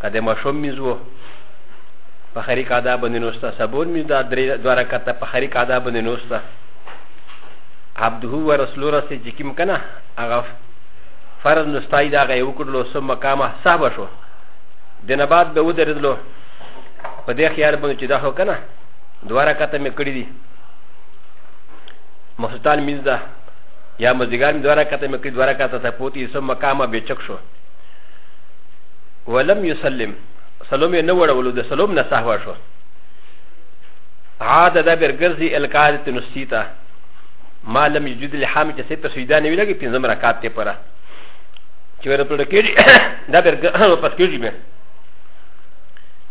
که د ماشوم میز وو په خریک ادا باندې نوسته سبون میز دا درې دوه رکعته په خریک ادا باندې نوسته عبده و رسول رسې چې کوم کنه هغه فرض نستای دا غي وکړلو سم مقامه صاحب شو د نه بعد به ودرېدلو په دې خیال باندې چې دا هو کنه دوه رکعته مې کړې دي مخصوصال میز ده یا مزګار مې دوه رکعته مې کړې دوه رکعته ته پوتې سم مقامه به چک شو ولم يسلم سلوم يې نه وړولو د سلوم نه سهوا شو عاد دا برګرځي القاعدة نسيتا ما لم يجد الحام چې سپه سجدا نه ویلګي پنځم رکعت ته پره چې ور پر کېږي دا برګ پس کېږي مې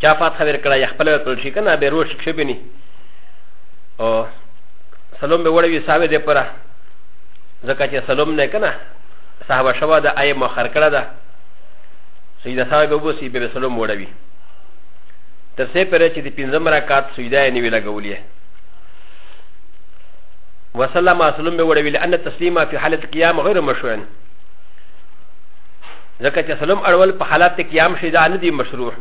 چا فات خبر کړه یا خپل پر شي کنه به روش کې بني او سلوم به وړوي صاحب دې پره ځکه چې سلوم نه کنه صاحب شوا د آی مؤخر کړه ده سجده ساوي به وبسي به سلام وړوي تر څه پرې چې د پنځم رکعت سجده یې نیوي لګولې وسلم اسلم به وړوي لأن تسلیمه فی حالت قیام غیر مشروع ځکه چې سلام اړول په حالت قیام شي دا نه دی مشروع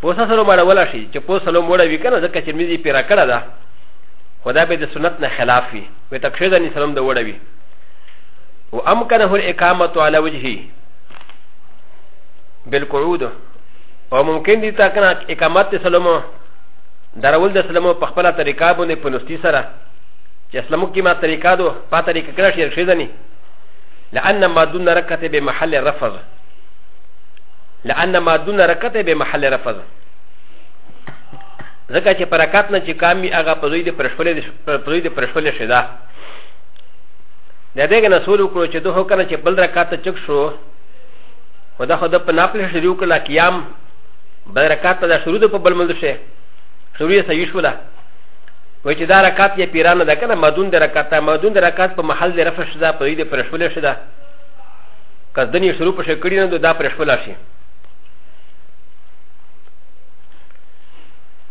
پوسه سلام اړول شي چې پوسه سلام وړوي کنه ځکه چې مې پیرا کړه ده خدا به د سنت نه خلاف وي وي تکشه د اسلام د وړوي وامكنه الاقامه على وجهه بالقعود او ممکن دي تا کنه اقامت سلمو درول د سلمو په خپل طریقه باندې په نستی سره چې اسلامو کې ما طریقه دو په طریقه کړه شي رښیدنی لان ما دون رکته به محل رفض لان ما دون رکته به محل رفض ځکه چې پرکات نه چې کامی هغه په دوی د پرشفلې په دوی د پرشفلې شیدا د دې کنه سول وکړو چې دوه کنه چې بل رکعت چک شو خو دا خو د په ناپل شروع کړل قیام بل رکعت دا شروع په بل مل شي شروع یې صحیح شولا و چې دا رکعت یې پیرانه ده کنه مدون د رکعت مدون د رکعت په محل د رفع شدا په دې پر شول شدا کزدن یې شروع په شکړی نه دا پر شول شي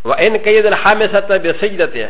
وان کید الحامسه بسجدته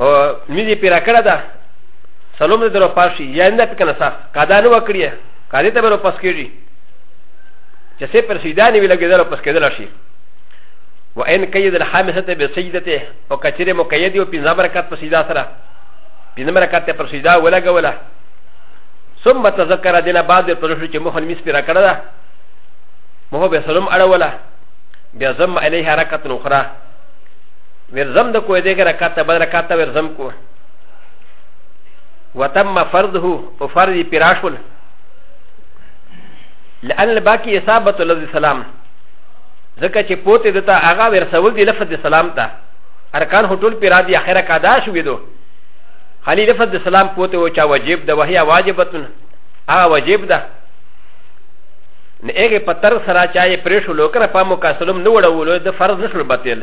او ميزي پیرا کړه ده سلام دې درو پاشي یا نه پکنه صاف قاعده نه وکړي قاعده ته به پس کېږي چې سه پر سیدانې وی لګېدل پس کېدل شي و ان قید الحامسه به سجدته او کچره مقید او پنځه برکات په سجدا سره پنځه برکات ته پر سجدا ولګوله ثم تذكر دنا بعد پر شو چې مخ مس پیرا کړه ده مخ به سلام اړوله بیا زم علیه حرکت اخرى ورزم د کوې دغه رکعت ته بل رکعت ته ورزم کو وتم فرضه او فرض یې پیرا شول لأن الباقي إصابة لفظ السلام ځکه چې پوتې دته هغه ورسول دی لفظ د سلام ته ارکان هو ټول پیرا دي اخره کا دا شوې دو خالي لفظ د سلام پوتې و چا واجب ده وهیا واجبتون هغه واجب ده نه هغه په تر سره چا یې پرې شو لوکره په مکاسلم نه وړولو د فرض نشول بتل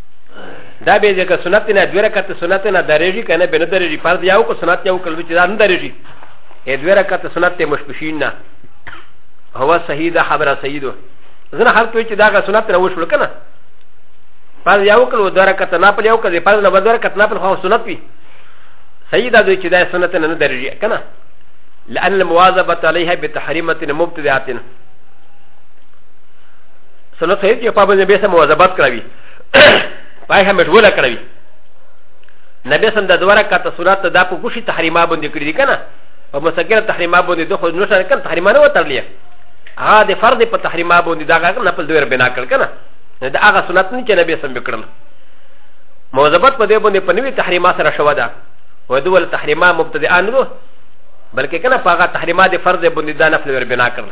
دا به ځکه سنت نه دوه رکعت سنت نه درېږي کنه به نه درېږي فرض یو کو سنت یو کله چې دا نه درېږي ا دوه رکعت سنت ته مشبشین نه هو صحیح ده خبره صحیح ده زنه هر کوی چې دا سنت نه وشول کنه فرض یو کله دوه رکعت نه په یو کله فرض نه دوه رکعت نه په خو سنت وي صحیح ده چې دا سنت نه درېږي کنه لأن المواظبة عليها بتحريمة مبتدعة سنو صحیح چې په باندې به سم مواظبت کړوي پای هم مشغوله کړوي نبی سم د دوه رکعت صلات ته دا په کوشي تحریما باندې کړی کنه په مسکره تحریما باندې د خو نشر کړ تحریما نه وترلې هغه د فرض په تحریما باندې دا غږ نه په دویر بنا کړ کنه دا هغه سنت نه چې نبی سم وکړل موظبت په دې باندې په نوې تحریما سره شو ده و دول تحریما مبتدئان وو بلکې کنه په هغه تحریما د فرض باندې دا نفل ور بنا کړل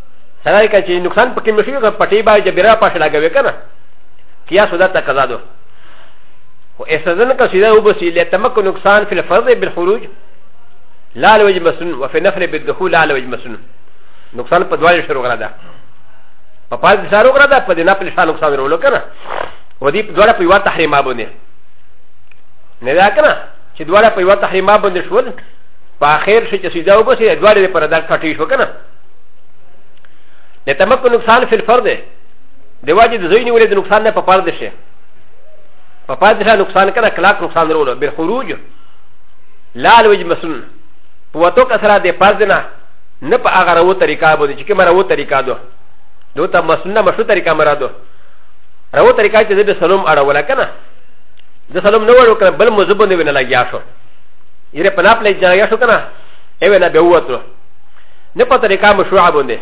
سره که چې نقصان پکې مشي که پټي باندې جبرا پښه لګوي کنه کیا سودا تقاضا دو و استاذن کا سیدا او بسی لا تمک نقصان فی الفرض بالخروج لا لوج مسن و فی نفر بالدخول لا لوج مسن نقصان په دوه شروع غلا ده په پاز شروع غلا ده په دینه په شان نقصان ورولو کنه و دې په دوه په یو تحریم باندې نه دا کنه چې دوه په یو تحریم باندې شول په اخر شي چې سیدا او بسی دوه لري پر دا کټی شو کنه د تمکن نقصان فی الفرد د واجب د زوینی ولې د نقصان نه په فرد شي په فرد شي نقصان کنه کلاک نقصان ورولو بل خروج لا الوج مسلم په وتو کسره د فرد نه نه په هغه راو طریقه باندې چې کومه راو طریقه ده دوی ته مسنه مشو طریقه مرادو راو طریقه چې د سلام اړوله کنه د سلام نه وړو کنه بل مزبونه ونه لګیا شو یره په ناپلې ځای شو کنه ایوه نه به وته نه په طریقه مشروعه باندې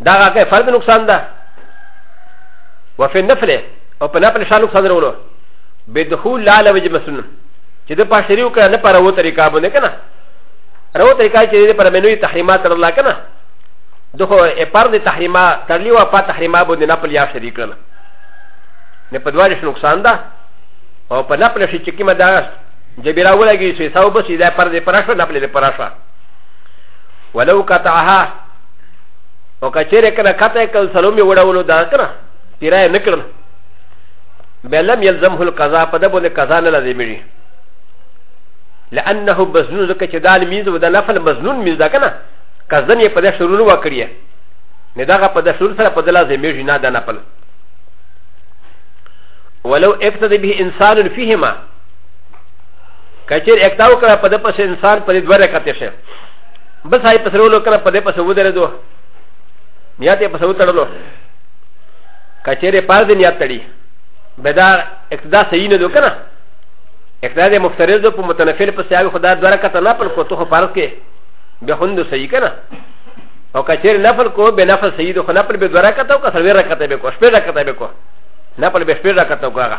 دا هغه فرد نقصان ده وفي النفل او په نفل شان نقصان راولو بدخول لا لوج مسنون چې د پاشریو کړه نه پر وو طریقه باندې کنه رو طریقه چې د پر منوي تحریمات الله کنه دغه اپر د تحریما تړلی او په تحریما باندې نه پلیا شریک کړل نه په دواړو شنو نقصان ده او په نه پلیا شي چې کیمه ده جبیرا ولګي سي ساو بس دا پر دې پراشه نه پلې پراشه ولو قطعها او کچره کنه قطع کل سلام یې وړولو دا کنه پیرای نه کړل بلم يلزمه القضاء په دبو نه قضا نه لازمي لانه مزنون ځکه چې دا میز و د نفل مزنون میز دا کنه قصدن یې په دې شرور وکړي نه دغه په دې شرور سره په دې لازمي نه دا نفل ولو اقتدى به انسان فيهما کچر اکتا وکړه په د پس انسان په دې دوه رکعتې شه بس هاي پس رولو کنه په دې پس ودرېدو نیت یې پس وتړلو کچر یې پاز نیت تړي بدا اقتدا صحیح نه دو کنه اقتدا دې مفترض دو په متنفل پس یاوي خدا دوه رکعت نه پر کو ته فرض کې به خوند صحیح کنه او کچر نفل کو به نفل صحیح دو خو نفل به دوه رکعت او کسر رکعت به کو شپږ رکعت به کو نفل به شپږ رکعت او هغه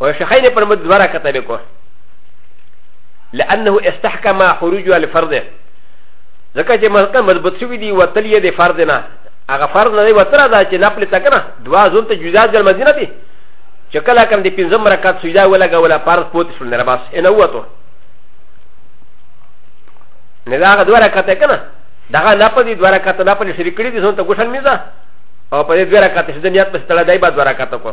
و شخين پر مد دورا كتبه کو لأنه استحكم خروج الفرد ځکه چې ملکه مضبوط شوی دی وتل یې د فرد نه هغه فرد نه دی وتره دا چې نپل تکنه دوا زون ته جدا ځل مدینه دی چې کله کوم د پنځم رکعت سجدا ولګوله فرض پوت شول نه بس ان وته نه دا هغه دوه رکعت کنه دا هغه نه پدې دوه رکعت نه پدې شریک کړی دي زون ته ګوشن میزه او پدې دوه رکعت شدنیات په ستړه دای با دوه رکعت کو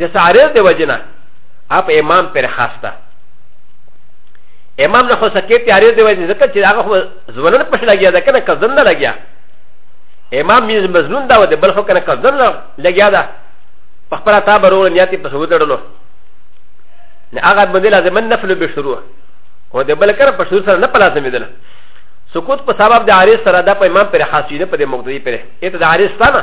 د سارز د وجنه اپ امام پر خاصه امام نه خو سکه تیارې دی وځي ځکه چې هغه خو ځوانان پښ لګیا ده کنه کزن نه لګیا امام میز مزنون دا و دی بل خو کنه کزن نه لګیا ده په خپل تا برو نیت په سود لرلو نه هغه باندې لازم نفل به شروع او د بل کر په شروع سره نه پلاسه میدل سکوت په سبب د عارض سره دا په امام پر خاصیده په د مقتدی پر اته د عارض ستانه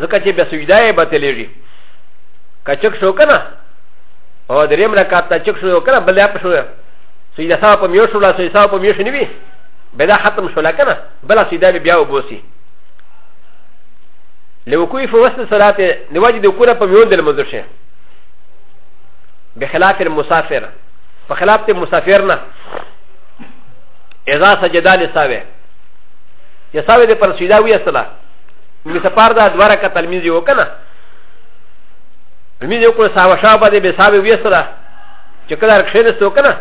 ځکه چې بیا سجده یې بتلېږي که چک شو که نه او دریم رکعت ته چک شو که نه بل په شو سجده سوا په میو شوله سجده سوا په میو شو نه وي بیا دا ختم شوله که نه بله سجده به بیا وبوسي لوکوی په وسط صلات د وجه د کوره په میو د لمونځ شي بخلاف المسافر په خلاف د مسافر نه اذا سجدا لساوه يساوي د پر سجدا وي اصلا می سپار دا دواره کا تلمیز یو کنه می یو کو ساو شاو باندې به ساوی ویسره چې کله رخصینستو کنه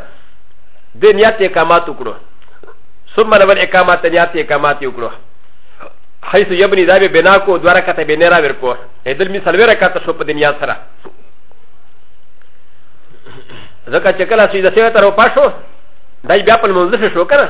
د نیت اقامات وکړو ثم لو الاقامات نیت اقامات وکړو حيث يبني ذا بنا کو دواره کته به نه را ورکو ادل می سلوره کته شو په دنیا سره ځکه چې کله سیده سیده تر پښو دای بیا په منځ شو کنه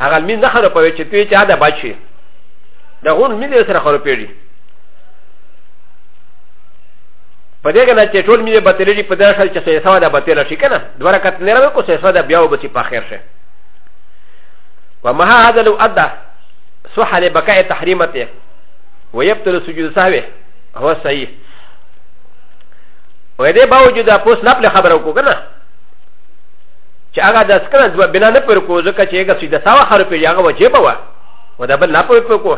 هغه المین نه خرو پوي چې توی چا د بچي د غون مين دې سره خرو پیږي په دې کنه چې ټول مين بتل دي په دې سره چې سې سوا د بتل شي کنه دوه رکعت نه راو کو سې سوا د بیا و بچي په خیر شه وما هذا لو ادى صح لبكاء تحريمته ويبطل سجود سهوه هو صحيح و دې باوجود اپوس نپل خبرو کو کنه چې هغه د سکنه دوه بنا نه پر کو ځکه چې هغه سیده ساوه خر په هغه وجه به وه و دا بل نه پر پر کو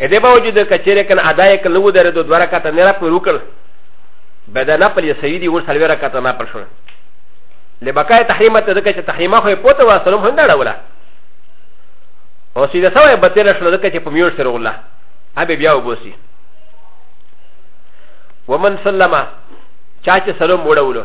ا دې باوجود کچېره کنه ادا یې کنه و درې دوه دوه رکعات نه را پر وکړ به دا نه پر یې سیدی ور سلوي رکعات نه پر شو لبقای تحریمه ته ځکه چې تحریمه خو پوته و سلام هم نه ولا او سیده ساوه به تیر شو ځکه چې په میور سره ولا ابي بیا وبوسي ومن سلمه چا چې سلام وړولو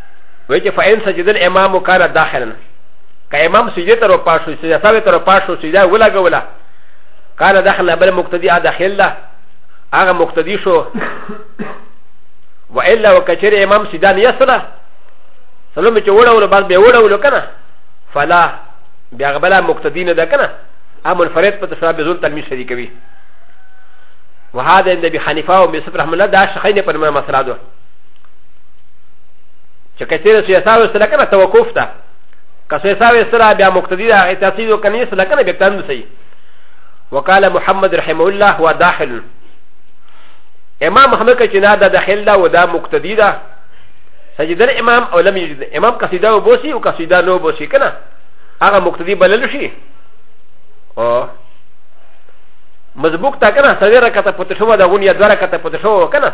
و چې فاین سجد الامام کان داخلا که امام سجده تر پاشو سجده ساوي تر پاشو سجده ولګولا کان داخلا بل مقتدی داخل ده هغه مقتدی شو و الا وکچره امام سجده نه یسره سلام چې وړول بعد به وړول کنه فلا بیا غبلا مقتدی نه ده کنه ا منفرد په تشابه بزول تلمی شریکوي وهذا عند ابي حنيفه ومسلم رحمه الله دا شخين پر مسرادو چې کچېره سوی ساو سره کنه توقف ده که سوی ساو سره بیا مقتدی ده اعتصید وکنی سره کنه بیا تند سي وقال محمد رحمه الله هو داخل امام محمد کچنا ده داخل ده ودا مقتدی ده سجد الامام او لم يجد امام قصيده وبوسي وقصيده نو بوسي کنه هغه مقتدی بلل شي او مزبوق تا کنه سوی رکعت پتشو ده غونیا دوه رکعت پتشو کنه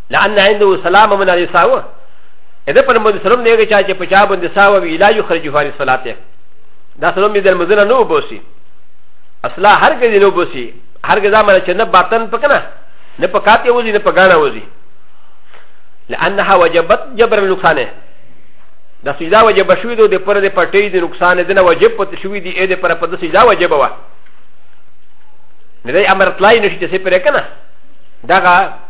لان عنده سلام من عليه ساوه اذا پر من سلام نه چا چې پچا باندې ساوه وی لا یخرج فار صلاته دا سلام دې در مزنه نو بوسي اصلا هر کې نو بوسي هر کې ځامه چې نه باطن پکنه نه پکاتې وځي نه پګاړه وځي لانها وجبت جبر النقصانه دا سجدا وجب شوی دو د پر د پټې د نقصان د نه وجب پته شوی دی اې د پر په د سجدا وجب وا نه دی امر تلای نشي چې سپره کنه دغه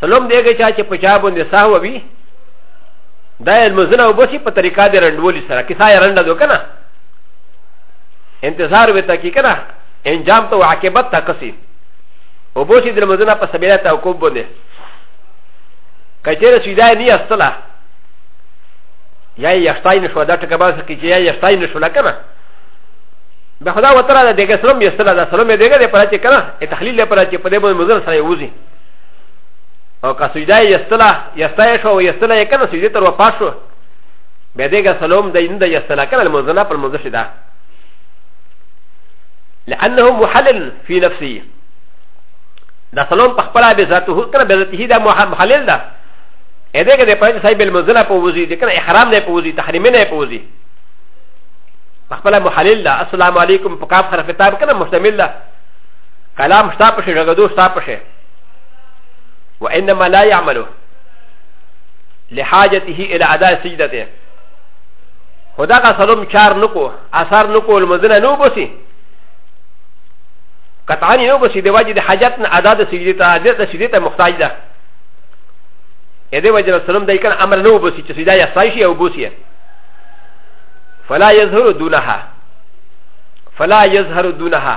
سلام دی هغه چا چې په چا باندې سهو وي دا یې لمونځونه وبسي په طریقه د رنډولي سره کیسه یې رنډه دو که نه انتظار وي ته کې که نه انجام ته عاقبت ته کسي وبسي د لمونځونه په سبیله توقف باندې که چېرې سویدا یې نه استله یا یې یښتای نه شوه دا ټکه باسه کې چې یا یې یښتای نه شوله که نه به خدا وتعالى د دې سلام یې استله دا سلام یې دغه دې پر چې که نه تخلیل یې پر چې په دې باندې مزر سره یې وځي او که سجده یې یستله یستا یې شو او یستله یې کنه سجده تر وفات شو بیا دې که سلام دی نه د یستله کنه لمونځ نه پر لمونځ شي ده لأنه محلل في نفسه دا سلام په خپله به ذاته کنه به ذاته دا محلل ده ا دې کې د پنځه صاحب لمونځ نه په وځي د کنه احرام نه په وځي تحریم نه په وځي په خپله محلل ده السلام علیکم په کاف حرف تاب کنه مشتمل ده کلام شتا پشه غدو شتا پشه وانما لا يعمل لحاجته الى اداء سجدته خدا کا سلام چار نکو اثر نکو المزنه نو بسی قطعا نو بسی دی واجب حاجت نه ادا د سجدی ته د سجدی ته محتاج ده ا دې وجه سلام دای کنه امر نو بسی چې سجدا یا سایشی او بوسی فلا يظهر دونها فلا يظهر دونها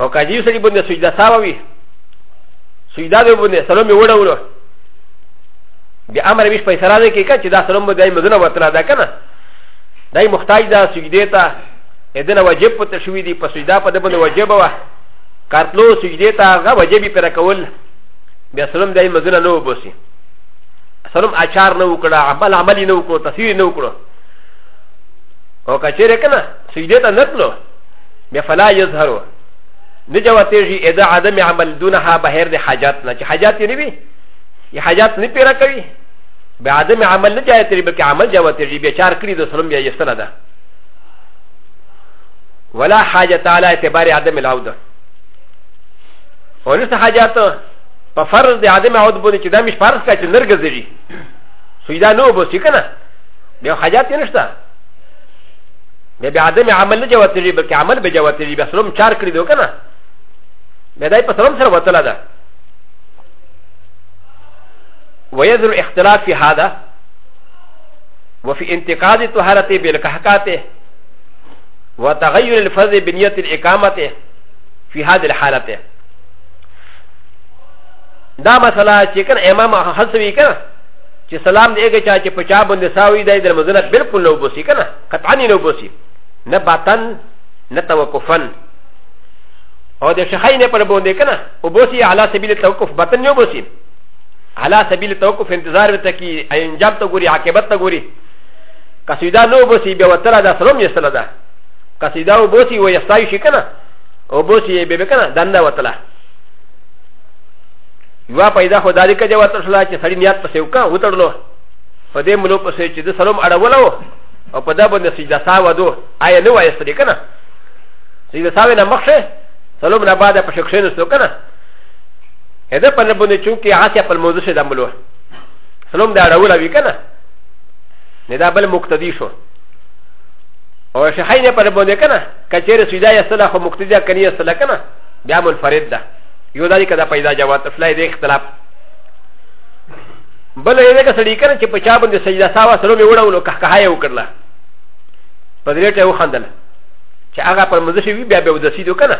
او کاجی سړي باندې سجده ساوي سجده به باندې سلام یې وړولو بیا امر مش پیسې را دي کې چې دا سلام به دای مدونه وتلا ده کنه دای محتاج ده سجده ته اذن واجب پته شوې دي په سجده په دبن واجب وه کارتلو سجده ته هغه واجب پر کول بیا سلام دای مدونه نه وبوسي سلام اچار نه وکړه عمل عملی نه وکړو تصویر نه وکړو او کچېره کنه سجده ته نتلو بیا فلا یظهرو نه جواتېږي ادا عدم عمل دونها بهر د حاجات نه چې حاجات یې نه وي یا حاجات نه پیرا کوي بیا عدم عمل نه جایتېږي بلکې عمل جواتېږي بیا چار کړي د سلم بیا یې سره ده ولا حاجت على اعتبار عدم العوده ولست حاجات ففرض عدم عود بودي چې دا مش فرض کا چې نرګزري سویدا نو بو سکنه بیا حاجات نشته ب ي عدم عمل نه جواب تجربه بلکې عمل به جواب تجربه سلوم چار کړی دو کنه ب د ا ي په سلوم سره وتله ده ويذر اختلاف في هذا وفي انتقاد طهارته بالكهكاته وتغير الفرد بنيه الاقامه في هذه الحاله دا مسله چې کنه امام حسوي کنه چې سلام دې کې چا چې پچا باندې ساوي دی د مزنه بالکل نو بوسي کنه قطعا نه وبوسي نه باطن نه توقفا او د شخای نه پر باندې کنه وبوسي على سبيل التوقف باطن نه وبوسي على سبيل التوقف انتظار وته کی انجام ته ګوري عاقبت ته ګوري قصیده نه وبوسي بیا وتره دا سلام یې سره ده قصیده وبوسي و یستای شي کنه وبوسي به به کنه دنه وتله یو پیدا خو دالک جواب تر شلا چې سړی نیت پسې وکا وتړلو په دې ملو پسې چې د سلام اړولو او په دا باندې سجده ساوه دو آیا نه وایست دی کنه سجده ساوه نه مخشه سلام نه بعد په شکشې نستو کنه ادا په نه باندې چونکې عاصیا په موضوع شه دملو سلام دا راول وی کنه نه دا بل مقتدی شو او شیخین په باندې کنه کچېره سجده یا صلاح خو مقتدی کنه یا صلاح کنه بیا منفرد ده یو دالي کدا پیدا جواب افلای دې اختلاف بل یې دغه سړی کنه چې په چا باندې سجده ساوه سره مې وړو نو کهکه یې وکړله په دې ټه یې وخندل چې هغه پر مزه شوي بیا به ودسي دو کنه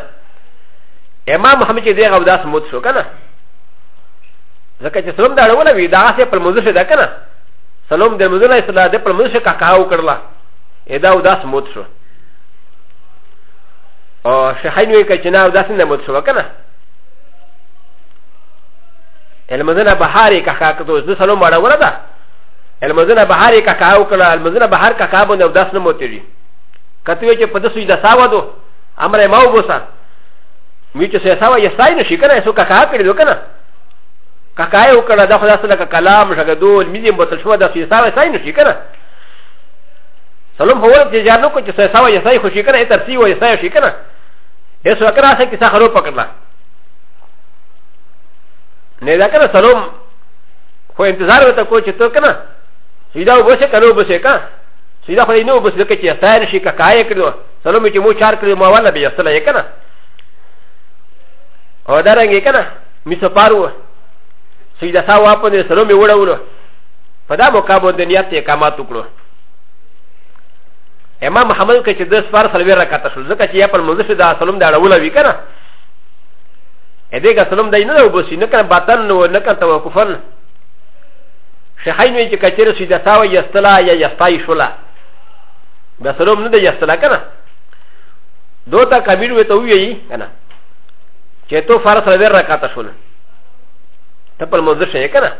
امام محمد چې دغه وداس موت شو کنه ځکه چې سلام دا ډول وی دا سه پر مزه شو دا کنه سلام د مزه نه سلا د پر مزه شو کهکه وکړله ادا وداس موت شو او شیخین وی کچنا وداس نه موت شو کنه المزنه بهاري کاکا کتو د سلو مړه وره ده المزنه بهاري کاکا او کړه المزنه بهار کاکا باندې او داس نه موتري کتو چې په دسوي د ساوه دو امر ما وبوسا می چې سه ساوه یې سای نه شي کنه سو کاکا کړي دو کنه کاکا یې وکړه دا خدای سره کلام شګدول می دې بوتل شو دا سوي ساوه سای نه شي کنه سلام هو چې جانو کو چې سه ساوه یې سای خوشي کنه ترسي وې سای شي کنه هیڅ وکړه سه کیسه خراب پکړه نه دا کنه سلام خو انتظار وته کو چې تو کنه سیدا وبسه کنه وبسه کنه سیدا خو نه وبسه کې چې سایر شي کا کای کړو سلام چې مو چار کړو مو ولا به اصله یې کنه او دا رنګ یې کنه می سپارو سیدا سا واپنه سلام یې وړولو په دا موقع باندې نیت یې کامات وکړو امام محمد کې چې د سفر سلوي راکاته شو ځکه چې یا پر منځ شو دا سلام دا ډول وی کنه ا دې کا سلام دای نه وبسی نه کنه باطن نو نه کنه توقفن شیخین وی چې کچره سیده تاوی یستلا یا یستای شولا بیا سلام نه دی یستلا کنه دو تا کبیر وی ته وی کنه چې تو فرض سره ور رکعت شول ته په منځ شې کنه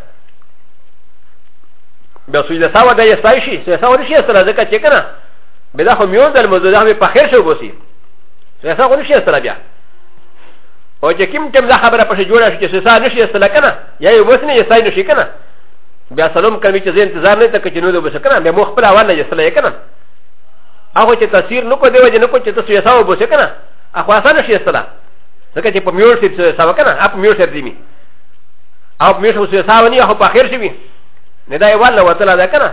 بیا سوی د ساو د یستای شي سوی ساو نشي سره ځکه چې کنه بیا خو میو دل مزه ده په خیر شو بوسی سوی ساو نشي سره بیا او چې کوم ټیم دا خبره پښې جوړه شي چې سزا نشي استله کنه یا یې وسنه یې سای نشي کنه بیا سلام کوي چې زه انتظار نه تکه چې نو وبس کنه بیا مو خپل اول یې استله کنه هغه چې تاثیر نو کو دی وجه نو کو چې تاسو یې ساو وبس کنه اخو اسانه شي استله ځکه چې په میور سي څه ساو کنه اپ میور سي دی او په میور سي ساو نه هو په خیر شي نه دا یې والا وتلا ده کنه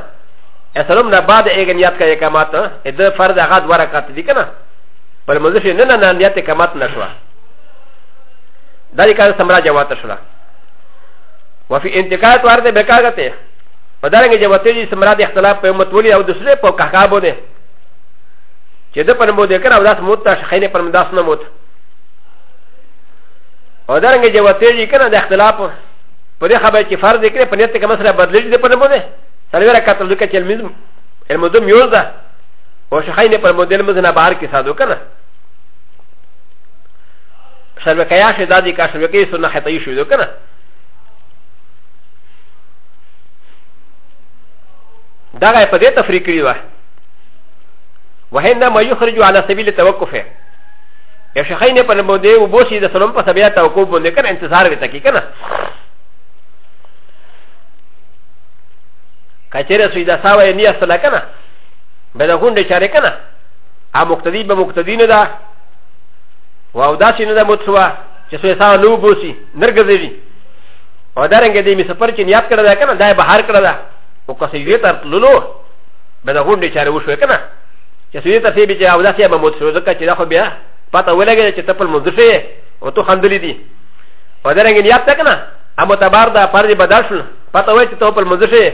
اسلام نه بعد اګن یاد کوي کماته اې د فرض هغه دوه رکعت دي کنه په لمونځ شي نه نه نیت کمات نه شوه دا د کار سمرا جوات شوه وفي انتقاد ورته بکاغته په دارنګ جوته چې سمرا د اختلاف په امت ولي او د سره په کاکا بونه چې د پر مو د کړه وداس موت ته شخینه پر مداس نه موت او دارنګ جوته چې کنه د اختلاف په دې خبره چې فرض کړي په نیت کې مسله بدلې دي په نه بونه سره ورکه تل کې چې المزم المزم یوز ده و شخای نه پر مدل مزنا بار کی سادو کنه شربکیا شه دادی کا شربکی سو نه خطای شو دو کنه دا غای په دې تفریق کړی و وهنده ما یخرج علی سبیل توقف یا شخای نه پر مدل و بوسی د سلام په سبیا توقف باندې کنه انتظار وته کی کنه کچره سوی دا ساوه نیه سلا کنه به دا غونډه چاره کنه ا مقتدی به مقتدی نه ده و او داسې نه ده متسوا چې سوې ساه نو بوسي نرګزېږي او دا رنګ دې می سفر چې نیاب کړه ده کنه دا بهر کړه ده او که سوې تر تللو به دا غونډه چاره وشو کنه چې سوې ته سي به چې او داسې به متسوا ځکه چې دا خو بیا پته ولګي چې تپل مو دشه او تو خندلې دي او دا رنګ نیاب ته کنه ا متبار ده پر دې بداشل پته وای چې تپل مو دشه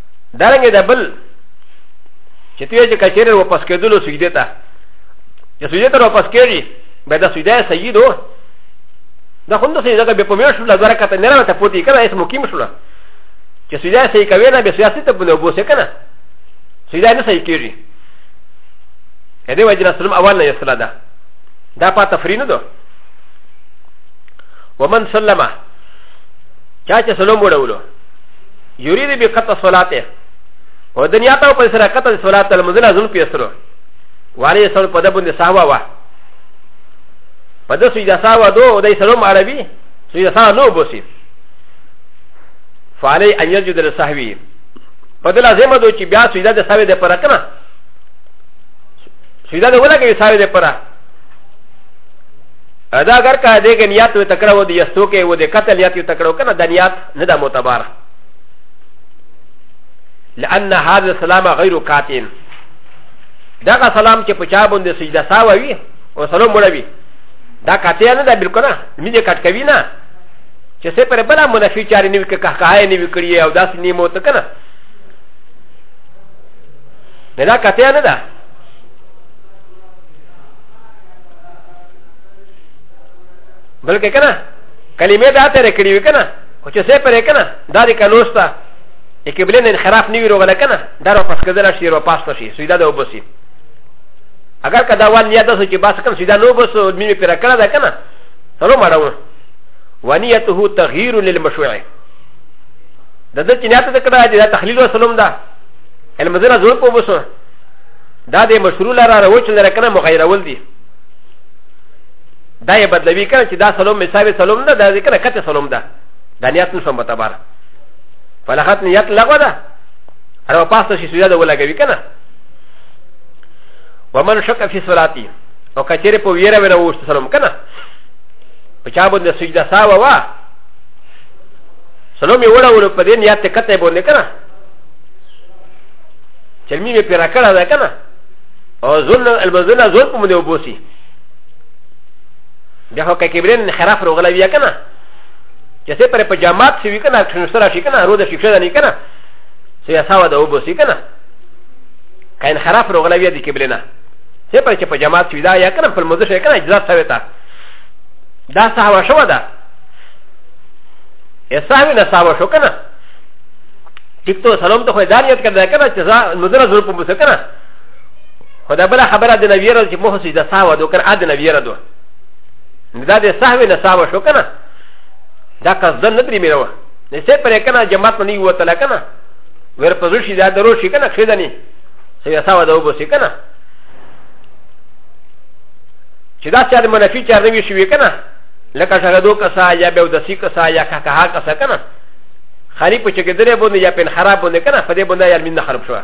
دارنګه د بل چې ته چې کچېره و پس کېدلو سجده ته چې سجده ته و پس کېږي به دا سجده سید و دا خوند سجده ته به په مېشو لا درکه ته نه راته پوتې کنه اس مقیم شو چې سجده سې کوي نه به سیاست ته بنو بوسه کنه سجده نه سې کېږي ا دې وجه رسول اول نه یسلا ده دا په تفری نه ده ومن سلمه چا چې سلام وړولو يريد بقطع صلاته و د نياته په سره قطع صلات المزل ازل په سره وعلي سره په دبن ساوا وا په د سجده ساوا دو او د سلام عربي سجده ساوا نو بوسي فعلي ان يجد لسهوي په د لازم دو چې بیا سجده د ساوي د پر کنه سجده د ولا کې ساوي د پر ادا اگر کا دې کې نيات و تکړه و دې استو کې و دې قتل نيات و تکړه کنه د نيات نه ده معتبر لأن هذا السلام غير كاتين دغه سلام چې په چا باندې سجده ساوه وي او سلام مړه وي دا کاتیا نه ده بلکل نه مې دې کټ کوي نه چې څه پر بلا منافي چاري نه وي که کاه نه وي کړی او داسې نه مو ته کنه نه دا کاتیا نه ده بلکې کنه کلمه دا تر کړی وکنه خو چې سه پر کنه دا د کلوستا ا کې بلنه انحراف نیوی روغله کنه دا را پس کدل شي رو پاس شي سیدا د وبسی اگر کدا وان نیت سو چې بس کم سیدا نو بس می پر کړه دا کنه سره مړو ونیته تغییر للمشروع د دې چې نیت کړه دا تحلیل وسلم دا المزره زور په وسو دا د مشروع لاره راوچ لره کنه مغیرول دي دا یې بدلوي کنه چې دا سلوم مساوي سلوم نه دا ذکر کته سلوم ده دا نیت نو سم بتبار فلخت نیت لغو ده او پاسه شي سویا ده ولګوي کنه ومن شک فی صلاتی او کچره په ویره ویره وشت سلوم کنه په چا باندې سجده ساوا وا سلوم یې وړه وړه په دې نیت ته کته باندې کنه چلمی به پیرا کړه ده کنه او ظلم المزنه ظلم مونږ وبوسی بیا هو ککبرین انحراف روغلا ویا کنه چې سه پر په جماعت سی وی کنه چې سره شي کنه رو د شي کړه نه کنه سه یا ساو د وبو سی کنه کین انحراف روغلا ویا د کبرینه سه پر چې په جماعت سی دا یا کنه په مزه شي کنه اجازه سوي تا دا سهوا شو ده ا سهوی نه سهوا شو کنه ټیک ته سلام ته خو دانیت کړه کنه چې زه مزره زور په مسکنه خو دا بله خبره د نبي رضی مو سي د ساوه دو کنه د نبي رضو دا د ساوه نه ساوه شو کنه دا قصد نه درې میرو نه سه پر کنه جماعت نه یو تل کنه ور په زوشي دا درو شي کنه خې دني سي ساوه دو بو سي کنه چې دا چې د منافي چار نوي شي کنه لکه شهادو کسا یا به ودسی کسا یا که که کسا کنه خالی په چکه درې باندې یا پن خراب باندې کنه په دې باندې یا من خراب شوه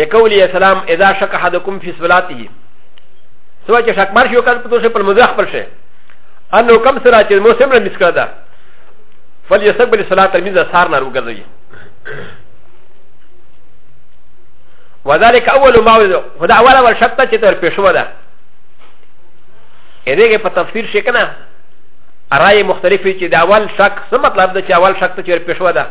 لکولی السلام اذا شک احدکم فی صلاته سوچ شک مر شو کړه تو سه په مزه خپل شه انو کم سره چې موسم نه مسکړه ده فليستقبل صلاه ترمذ سار نه وګرځي وذلك اول ما خدا اول اول شرط چې تر پښو ده اې دې په تفسیر شي کنه رائے مختلفی چې د اول شک څه مطلب ده چې اول شک ته چې پښو ده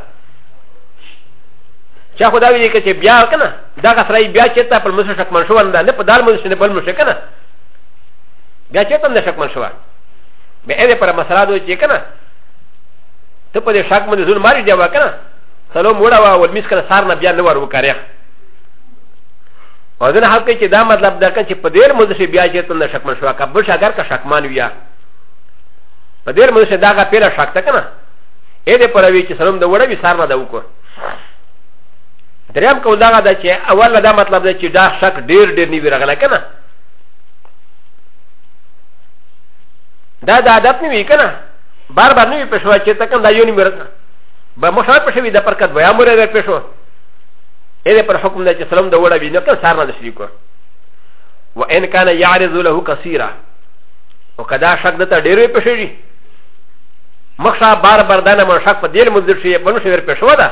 چا خدا ویلي که چې بیا که نه دغه سړی بیا چېرته پر مسو شکمن شو نه نه په دار مسو شي نه بل مسو که نه بیا چېرته هم نه شکمن شو بیا یې پر مسله دوی چې که نه ته په دې شک باندې ځول ماري دی وه که نه سلو موړه وه ولمیس که نه سار نه بیا نه ور وکړی او ځینې حال کوي چې دا مطلب دا که چې په دې مسو شي بیا چېرته نه شکمن شو که بل شي اګر که شکمن وي په دې مسو شي دغه پیله شک ته که نه یې پر وی چې سلام د وړه وي سار نه دا وکړو دریم کول دا ده چې اول دا مطلب ده چې دا شک ډیر ډیر نیوی راغلی که نه دا د عادت نیوی که نه بار بار نیوی پېښ وه چې ته کوم دا یو نیوی راغلی به مشاور پېښ وي د پر کت ویا مور یې پېښ وه اې پر حکم ده چې سلام د وړه وي نو که سار نه شریک وه وان كان يعرض له كثيرا وكذا شك دتا ديرو بشري مخشا بار بار دانا منشاق په دې منځ شي په نشه ور پښو ده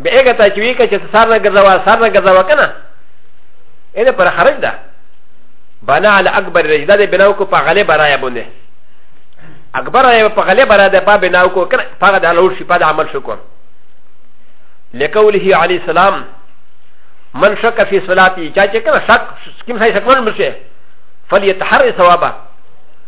به هغه ته چې وی کچ سار نه ګرځوا سار نه ګرځوا کنه اې پر خرج ده بنا على اکبر رجدا دې بناو کو په غلې برایا باندې اکبر رایا په غلې برایا ده په بناو کو کنه په دا لور شي په عمل شکر لقوله عليه السلام من شك في صلاتي چا چې کنه شک کوم ځای شک مل مشه فليتحرى ثوابه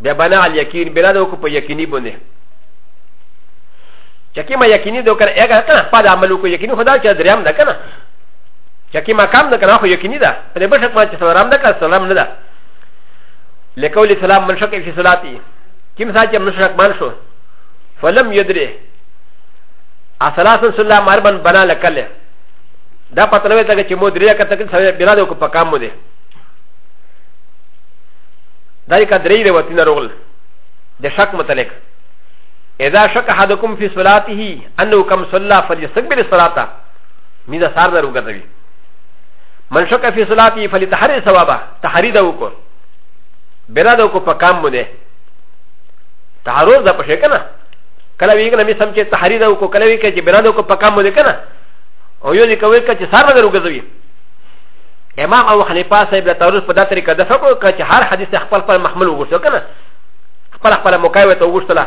بیا بنا علی یقین بلا دو کو په یقینی بونه چکی ما یقینی دو کنه اګه کنه په عمل کو یقینی خدا چې دریم ده کنه چکی ما کام ده کنه خو یقینی ده په بل شک ما چې سلام ده کنه سلام نه ده لکول سلام من شک فی صلاتی کیم ساعت من شک مان شو فلم یدری اصلاسن سلام اربن بنا لکله دا پته نه وي چې مو درې کته کې سره بنا دو کو په کام مو ده دا لکه درې روایتونه راغل د شک متعلق اذا شک احدکم فی صلاته انه کم صلى فلیستقبل الصلاه مې دا سار نه وګرځوي من شک فی صلاته فلیتحری ثوابه تحری دا وکړ بلا دا وکړ په کام مو ده تحرور دا پښې کنه کله وی کنه مې سم چې تحری دا وکړ کله وی چې بلا دا وکړ په کام مو ده کنه او یو دې کوي چې سار نه وګرځوي امام ابو حنیفه صاحب د تعرض په دا طریقه د فکر وکړ چې هر حدیث خپل خپل محمول وګورسو کنه خپل خپل مقایوه ته وګورسله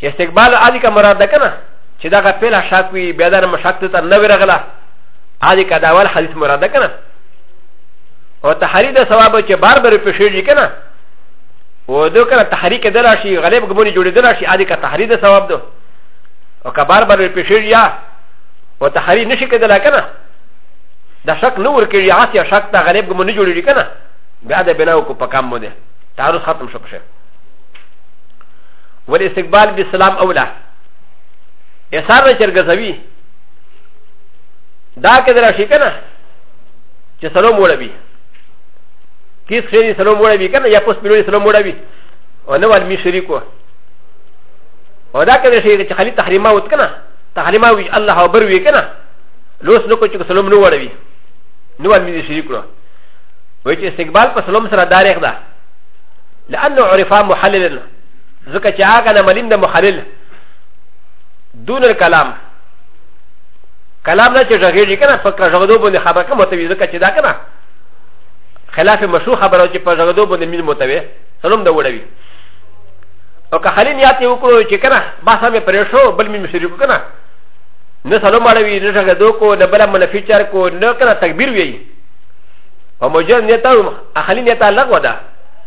چې استقبال عادي کا مراد ده کنه چې دا غا پیلا شاک وی بیا دا مشاک ته نه ورغله عادي کا دا ول حدیث مراد ده کنه او تحرید ثواب چې بار بار پېښېږي کنه و دو کنه تحریک دلا شي غالب ګمونی جوړې دلا شي عادي کا تحرید ثواب ده او که بار بار پېښېږي یا و تحرید نشي کېدلا کنه دا شک نه ورکړي هسې یا شک ته غالب ګمو نه جوړېږي که نه بیا د بنا وکړو په کام مو دی تعارض ختم شو پشه ولې استقبال بسلام اوله اثار نه چرګزوي دا که در شي که نه چې سلام وړوي کیس خیری سلام وړوي که نه یا پوس پیلوړي سلام وړوي او نه والمی شریکو او دا که در شي چې خالي تحریمه وت که نه تحریمه وي الله او بر وي که نه لوس نو کو چې سلام نو وړوي نو ور مې شریک کړو وای چې استقبال په سلام سره دارغ ده لانه عرفا محلل ځکه چې هغه نه ملین د محلل دون الكلام كلام لا تجاهل كنا فكر جغدو بني خبر كما تبي ذكا كذا كنا خلاف مشروع خبر او چې په جغدو بني مين متوي سلام دا وړوي او که خلین یاتې وکړو چې کنه باسه مې پرې شو بل مې مشرکو کنه نه سلام علیوی نه څنګه دو کو نه بل منفی چار کو نه کنه تکبیر وی په مجرد نیت او اخلی نیت لغو ده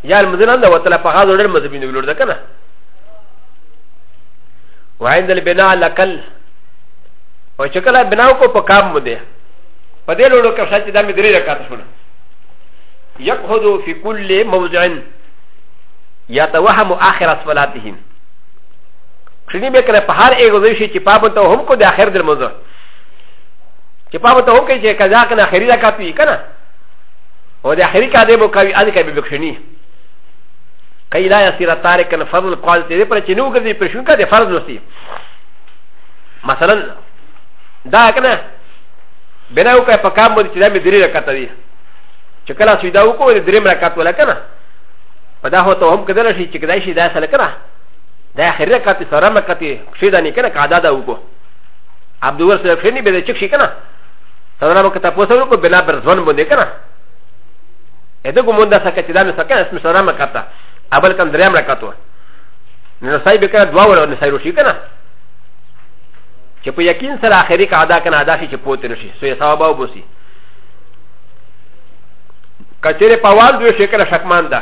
یا المزلان ده وتلا په غاز ډېر مذهبین ولور ده کنه وعند البناء لکل او چې کله بنا کو په کام مو ده په دې لورو کې شاته د مې درې رکعات شونه يقعد في كل موضع يتوهم آخر صلاتهم شنی به کړه په هر ایګو وی شي چې پابو ته هم کو د اخر در مزه چې پابو ته هم کې چې قضا کنه اخري را کاپی کنه او د اخري کا دې بو کوي اځ کې به بخښنی کای لا یسیر تارک ان فضل قال دې پر چې نو ګرځي پر شو کا دې فرض نوسی مثلا دا کنه بنا وکړه په کام باندې چې دا مې درې رکعت دي چې کله سویدا وکړو درې رکعت ولا کنه په دا هو ته هم کېدل شي چې کدای شي دا سره کنه د اخر رکعت سره رکعت شي دا نه کنه قاعده دا وکړو عبد الور سره فني به چک شي کنه سره رکعت تاسو وکړو بلا بر ځون باندې کنه اته کوم دا سکه چې دا نه سکه اسم سره رکعت اول کم دریم رکعت و نو سای به کنه دوا ور نه سای روشي کنه چې په یقین سره اخري قاعده کنه ادا شي چې پوت نشي سو یې ثواب او بوسي کچره په وال دوی شکر شکمان ده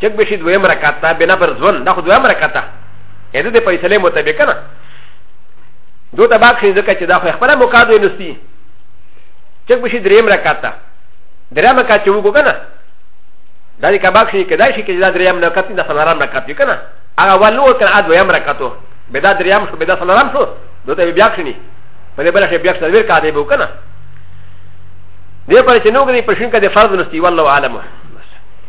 چک بشی دویم رکعت تا بنا پر زون دا خو دویم رکعت تا ایده ده پیسلی مطابقه نا دو تا باق شنی ذکر چه دا خو اخبرا مقادو نستی چک بشی دریم رکعت تا دریم رکعت چه وگو کنا دا دی که باق شنی که دا شی که دا دریم رکعت تی دا سنرام رکعت تی کنا اگا ولو کنا آد دویم رکعتو بدا دریم شو بدا سنرام شو دو تا بیاق شنی پده بلا شی بیاق شنی دیر کاده بو کنا دیر پر چه نو گنی پرشن که دی فرض نستی والله عالمو